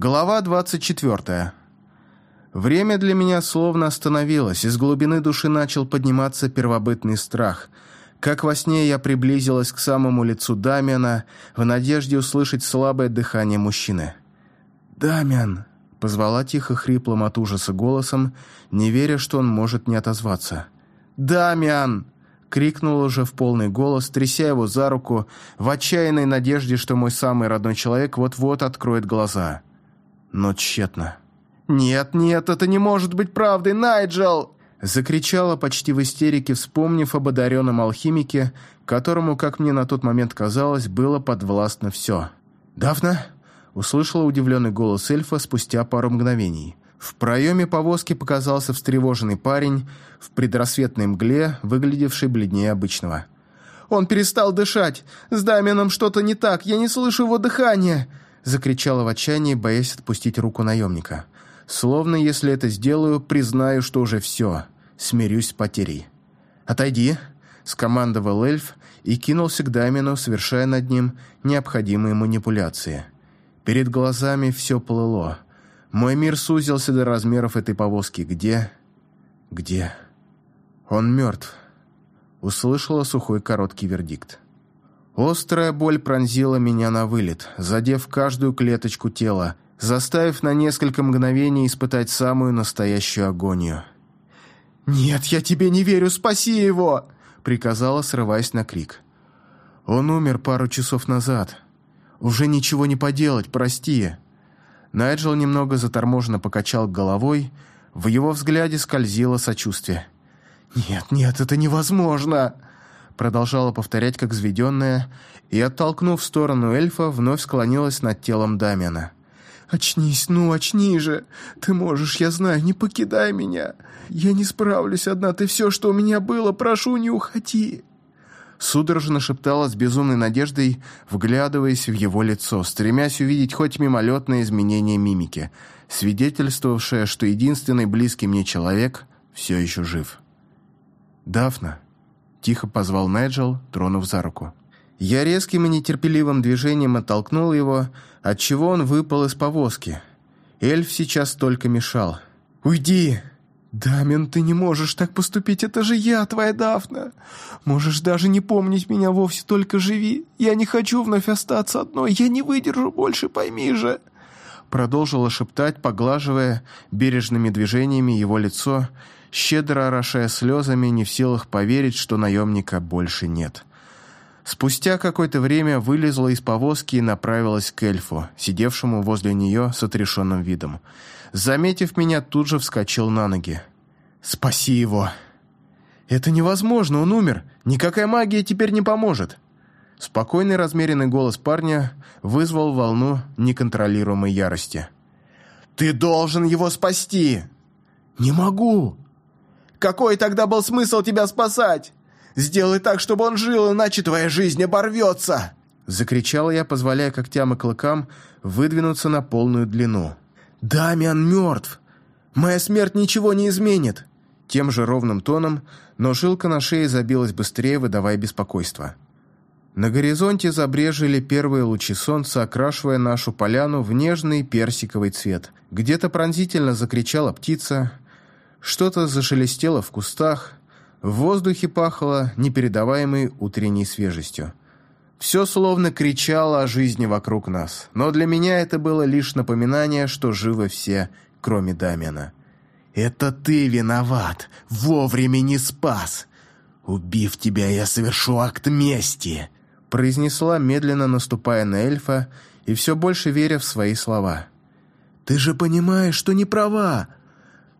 Глава 24. Время для меня словно остановилось, из глубины души начал подниматься первобытный страх. Как во сне я приблизилась к самому лицу Дамиана в надежде услышать слабое дыхание мужчины. «Дамиан!» — позвала тихо хриплым от ужаса голосом, не веря, что он может не отозваться. «Дамиан!» — крикнул уже в полный голос, тряся его за руку, в отчаянной надежде, что мой самый родной человек вот-вот откроет глаза но тщетно. «Нет, нет, это не может быть правдой, Найджел!» Закричала почти в истерике, вспомнив об одаренном алхимике, которому, как мне на тот момент казалось, было подвластно все. «Дафна?» — услышала удивленный голос эльфа спустя пару мгновений. В проеме повозки показался встревоженный парень в предрассветной мгле, выглядевший бледнее обычного. «Он перестал дышать! С Дамином что-то не так! Я не слышу его дыхания!» Закричала в отчаянии, боясь отпустить руку наемника. Словно, если это сделаю, признаю, что уже все, смирюсь с потерей. «Отойди», — скомандовал эльф и кинулся к Дамину, совершая над ним необходимые манипуляции. Перед глазами все плыло. Мой мир сузился до размеров этой повозки. Где? Где? Он мертв. Услышала сухой короткий вердикт. Острая боль пронзила меня на вылет, задев каждую клеточку тела, заставив на несколько мгновений испытать самую настоящую агонию. «Нет, я тебе не верю, спаси его!» — приказала, срываясь на крик. «Он умер пару часов назад. Уже ничего не поделать, прости». Найджел немного заторможенно покачал головой, в его взгляде скользило сочувствие. «Нет, нет, это невозможно!» Продолжала повторять как взведенная, и, оттолкнув в сторону эльфа, вновь склонилась над телом Дамиана. «Очнись, ну, очни же! Ты можешь, я знаю, не покидай меня! Я не справлюсь одна, ты все, что у меня было, прошу, не уходи!» Судорожно шептала с безумной надеждой, вглядываясь в его лицо, стремясь увидеть хоть мимолетное изменение мимики, свидетельствовавшее, что единственный близкий мне человек все еще жив. «Дафна», Тихо позвал Найджел, тронув за руку. Я резким и нетерпеливым движением оттолкнул его, отчего он выпал из повозки. Эльф сейчас только мешал. «Уйди!» «Дамин, ты не можешь так поступить, это же я, твоя Дафна! Можешь даже не помнить меня вовсе, только живи! Я не хочу вновь остаться одной, я не выдержу больше, пойми же!» Продолжила шептать, поглаживая бережными движениями его лицо, щедро орошая слезами, не в силах поверить, что наемника больше нет. Спустя какое-то время вылезла из повозки и направилась к эльфу, сидевшему возле нее с отрешенным видом. Заметив меня, тут же вскочил на ноги. «Спаси его!» «Это невозможно, он умер! Никакая магия теперь не поможет!» Спокойный размеренный голос парня вызвал волну неконтролируемой ярости. «Ты должен его спасти!» «Не могу!» Какой тогда был смысл тебя спасать? Сделай так, чтобы он жил, иначе твоя жизнь оборвется!» Закричал я, позволяя когтям и клыкам выдвинуться на полную длину. «Дамиан мертв! Моя смерть ничего не изменит!» Тем же ровным тоном, но жилка на шее забилась быстрее, выдавая беспокойство. На горизонте забрежили первые лучи солнца, окрашивая нашу поляну в нежный персиковый цвет. Где-то пронзительно закричала птица, что-то зашелестело в кустах, в воздухе пахло непередаваемой утренней свежестью. Все словно кричало о жизни вокруг нас, но для меня это было лишь напоминание, что живы все, кроме Дамена. «Это ты виноват, вовремя не спас! Убив тебя, я совершу акт мести!» произнесла, медленно наступая на эльфа и все больше веря в свои слова. «Ты же понимаешь, что не права!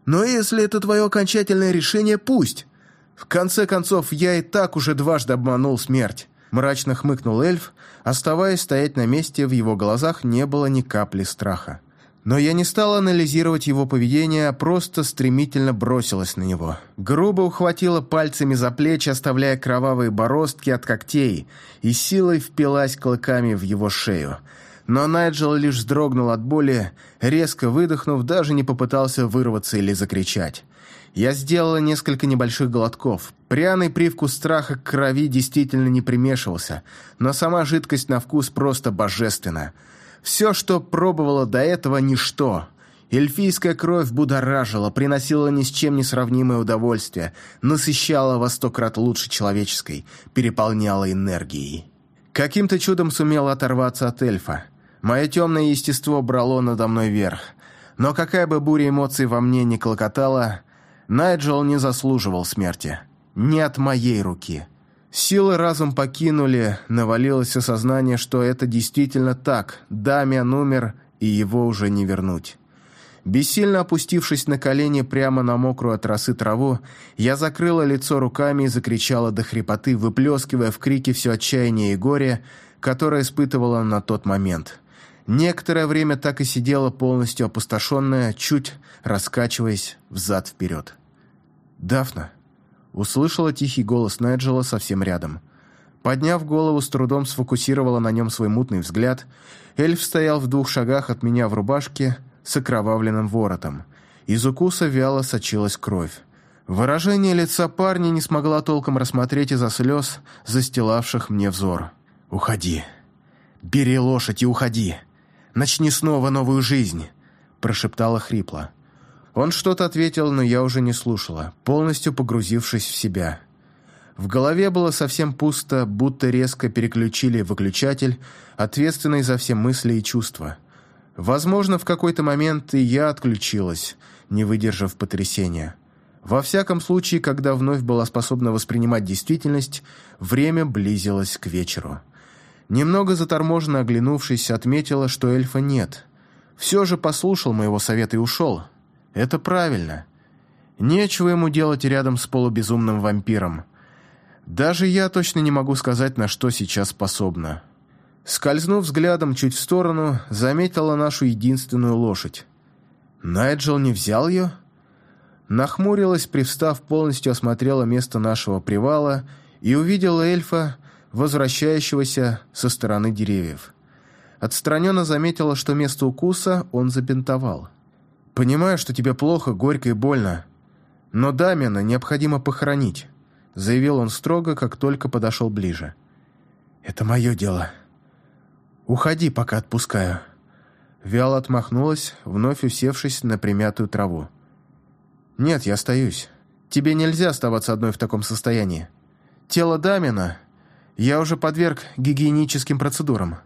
Но если это твое окончательное решение, пусть. В конце концов, я и так уже дважды обманул смерть. Мрачно хмыкнул эльф, оставаясь стоять на месте, в его глазах не было ни капли страха. Но я не стал анализировать его поведение, а просто стремительно бросилась на него. Грубо ухватила пальцами за плечи, оставляя кровавые бороздки от когтей, и силой впилась клыками в его шею – но Найджел лишь вздрогнул от боли, резко выдохнув, даже не попытался вырваться или закричать. Я сделала несколько небольших глотков. Пряный привкус страха к крови действительно не примешивался, но сама жидкость на вкус просто божественна. Все, что пробовала до этого, ничто. Эльфийская кровь будоражила, приносила ни с чем не сравнимое удовольствие, насыщала во сто крат лучше человеческой, переполняла энергией. Каким-то чудом сумела оторваться от эльфа. Мое темное естество брало надо мной верх. Но какая бы буря эмоций во мне ни клокотала, Найджел не заслуживал смерти. Не от моей руки. Силы разум покинули, навалилось осознание, что это действительно так. Дамиан умер, и его уже не вернуть. Бессильно опустившись на колени прямо на мокрую от росы траву, я закрыла лицо руками и закричала до хрипоты, выплескивая в крике все отчаяние и горе, которое испытывала на тот момент. Некоторое время так и сидела полностью опустошенная, чуть раскачиваясь взад-вперед. «Дафна!» Услышала тихий голос Найджела совсем рядом. Подняв голову, с трудом сфокусировала на нем свой мутный взгляд. Эльф стоял в двух шагах от меня в рубашке, с окровавленным воротом. Из укуса вяло сочилась кровь. Выражение лица парня не смогла толком рассмотреть из-за слез, застилавших мне взор. «Уходи. Бери лошадь и уходи. Начни снова новую жизнь», – прошептала хрипло. Он что-то ответил, но я уже не слушала, полностью погрузившись в себя. В голове было совсем пусто, будто резко переключили выключатель, ответственный за все мысли и чувства – Возможно, в какой-то момент и я отключилась, не выдержав потрясения. Во всяком случае, когда вновь была способна воспринимать действительность, время близилось к вечеру. Немного заторможенно оглянувшись, отметила, что эльфа нет. Все же послушал моего совета и ушел. Это правильно. Нечего ему делать рядом с полубезумным вампиром. Даже я точно не могу сказать, на что сейчас способна. Скользнув взглядом чуть в сторону, заметила нашу единственную лошадь. Найджел не взял ее? Нахмурилась, привстав, полностью осмотрела место нашего привала и увидела эльфа, возвращающегося со стороны деревьев. Отстраненно заметила, что место укуса он забинтовал. «Понимаю, что тебе плохо, горько и больно, но Дамина необходимо похоронить», заявил он строго, как только подошел ближе. «Это мое дело», «Уходи, пока отпускаю». Вяло отмахнулась, вновь усевшись на примятую траву. «Нет, я остаюсь. Тебе нельзя оставаться одной в таком состоянии. Тело Дамина я уже подверг гигиеническим процедурам.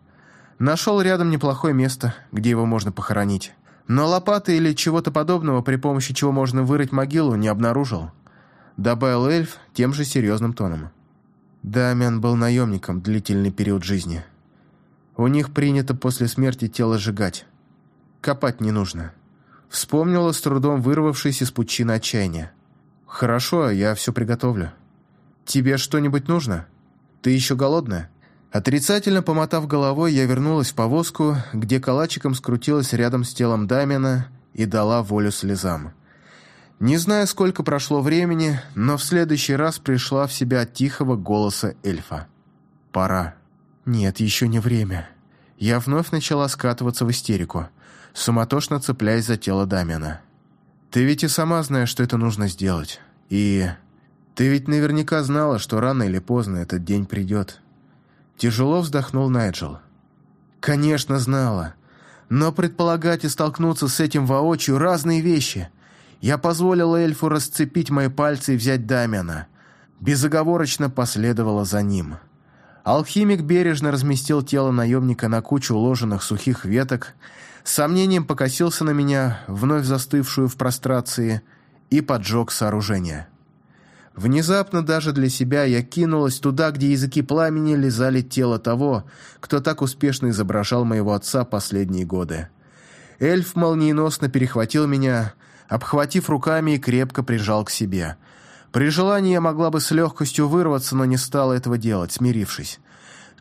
Нашел рядом неплохое место, где его можно похоронить. Но лопаты или чего-то подобного, при помощи чего можно вырыть могилу, не обнаружил», добавил эльф тем же серьезным тоном. Дамиан был наемником длительный период жизни. У них принято после смерти тело сжигать. Копать не нужно. Вспомнила с трудом вырвавшись из пучины отчаяния. «Хорошо, я все приготовлю. Тебе что-нибудь нужно? Ты еще голодная?» Отрицательно помотав головой, я вернулась в повозку, где калачиком скрутилась рядом с телом Дамина и дала волю слезам. Не знаю, сколько прошло времени, но в следующий раз пришла в себя от тихого голоса эльфа. «Пора». Нет, еще не время. Я вновь начала скатываться в истерику, суматошно цепляясь за тело Дамиана. Ты ведь и сама знаешь, что это нужно сделать. И ты ведь наверняка знала, что рано или поздно этот день придет. Тяжело вздохнул Найджел. Конечно, знала. Но предполагать и столкнуться с этим воочию – разные вещи. Я позволила эльфу расцепить мои пальцы и взять Дамиана. Безоговорочно последовала за ним. Алхимик бережно разместил тело наемника на кучу уложенных сухих веток, с сомнением покосился на меня, вновь застывшую в прострации, и поджег сооружение. Внезапно даже для себя я кинулась туда, где языки пламени лизали тело того, кто так успешно изображал моего отца последние годы. Эльф молниеносно перехватил меня, обхватив руками и крепко прижал к себе – при желании я могла бы с легкостью вырваться, но не стала этого делать, смирившись.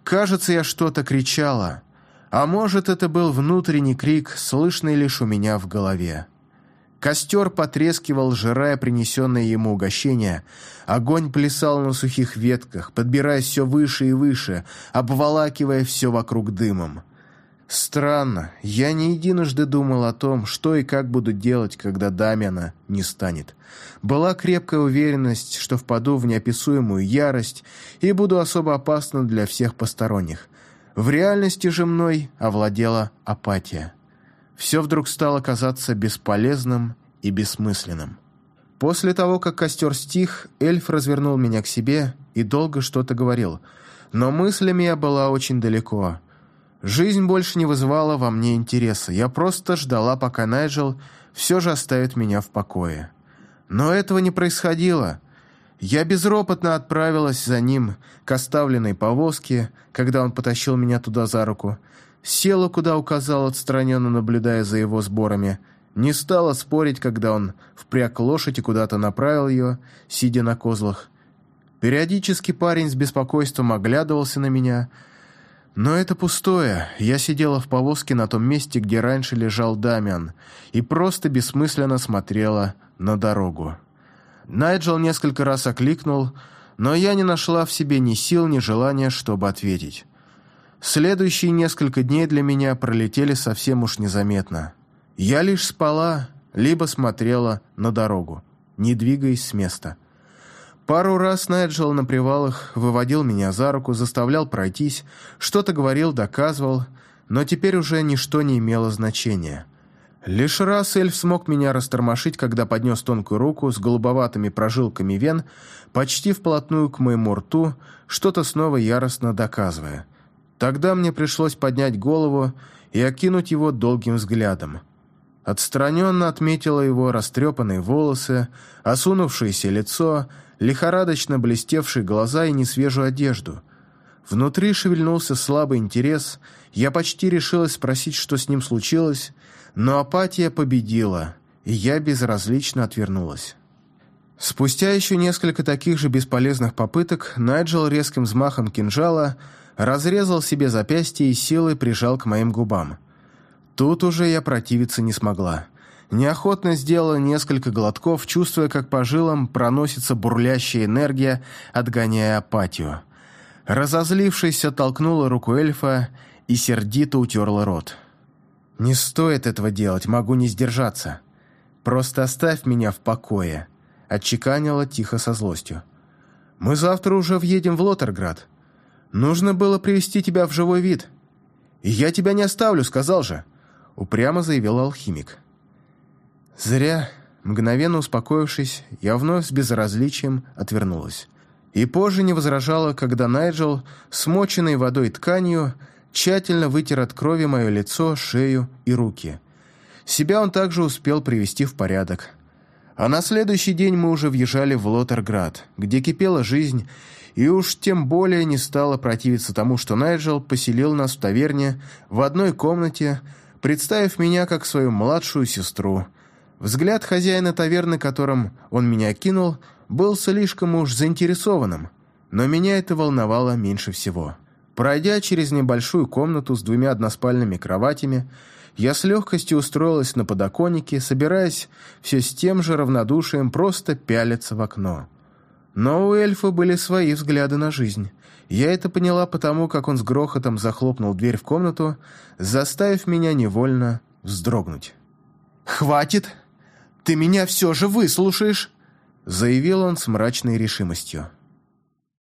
Кажется, я что-то кричала. А может, это был внутренний крик, слышный лишь у меня в голове. Костер потрескивал, жирая принесенное ему угощение. Огонь плясал на сухих ветках, подбираясь все выше и выше, обволакивая все вокруг дымом. Странно, я не единожды думал о том, что и как буду делать, когда Дамиана не станет. Была крепкая уверенность, что впаду в неописуемую ярость и буду особо опасным для всех посторонних. В реальности же мной овладела апатия. Все вдруг стало казаться бесполезным и бессмысленным. После того, как костер стих, эльф развернул меня к себе и долго что-то говорил, но мыслями я была очень далеко. Жизнь больше не вызывала во мне интереса, я просто ждала, пока Найджел все же оставит меня в покое. Но этого не происходило. Я безропотно отправилась за ним к оставленной повозке, когда он потащил меня туда за руку, села, куда указал, отстраненно наблюдая за его сборами – не стала спорить, когда он впряг лошадь и куда-то направил ее, сидя на козлах. Периодически парень с беспокойством оглядывался на меня, но это пустое. Я сидела в повозке на том месте, где раньше лежал Дамиан, и просто бессмысленно смотрела на дорогу. Найджел несколько раз окликнул, но я не нашла в себе ни сил, ни желания, чтобы ответить. Следующие несколько дней для меня пролетели совсем уж незаметно. Я лишь спала, либо смотрела на дорогу, не двигаясь с места. Пару раз Найджел на привалах выводил меня за руку, заставлял пройтись, что-то говорил, доказывал, но теперь уже ничто не имело значения. Лишь раз эльф смог меня растормошить, когда поднес тонкую руку с голубоватыми прожилками вен почти вплотную к моему рту, что-то снова яростно доказывая. Тогда мне пришлось поднять голову и окинуть его долгим взглядом – Отстраненно отметила его растрепанные волосы, осунувшееся лицо, лихорадочно блестевшие глаза и несвежую одежду. Внутри шевельнулся слабый интерес, я почти решилась спросить, что с ним случилось, но апатия победила, и я безразлично отвернулась. Спустя еще несколько таких же бесполезных попыток, Найджел резким взмахом кинжала разрезал себе запястье и силой прижал к моим губам – Тут уже я противиться не смогла. Неохотно сделала несколько глотков, чувствуя, как по жилам проносится бурлящая энергия, отгоняя апатию. Разозлившись, оттолкнула руку эльфа и сердито утерла рот. «Не стоит этого делать, могу не сдержаться. Просто оставь меня в покое», — отчеканила тихо со злостью. «Мы завтра уже въедем в Лотерград. Нужно было привести тебя в живой вид. Я тебя не оставлю, сказал же» упрямо заявил алхимик. Зря, мгновенно успокоившись, я вновь с безразличием отвернулась. И позже не возражала, когда Найджел, смоченный водой тканью, тщательно вытер от крови мое лицо, шею и руки. Себя он также успел привести в порядок. А на следующий день мы уже въезжали в Лотерград, где кипела жизнь, и уж тем более не стало противиться тому, что Найджел поселил нас в таверне в одной комнате, представив меня как свою младшую сестру. Взгляд хозяина таверны, которым он меня кинул, был слишком уж заинтересованным, но меня это волновало меньше всего. Пройдя через небольшую комнату с двумя односпальными кроватями, я с легкостью устроилась на подоконнике, собираясь все с тем же равнодушием просто пялиться в окно. Но у эльфа были свои взгляды на жизнь. Я это поняла потому, как он с грохотом захлопнул дверь в комнату, заставив меня невольно вздрогнуть. «Хватит! Ты меня все же выслушаешь!» заявил он с мрачной решимостью.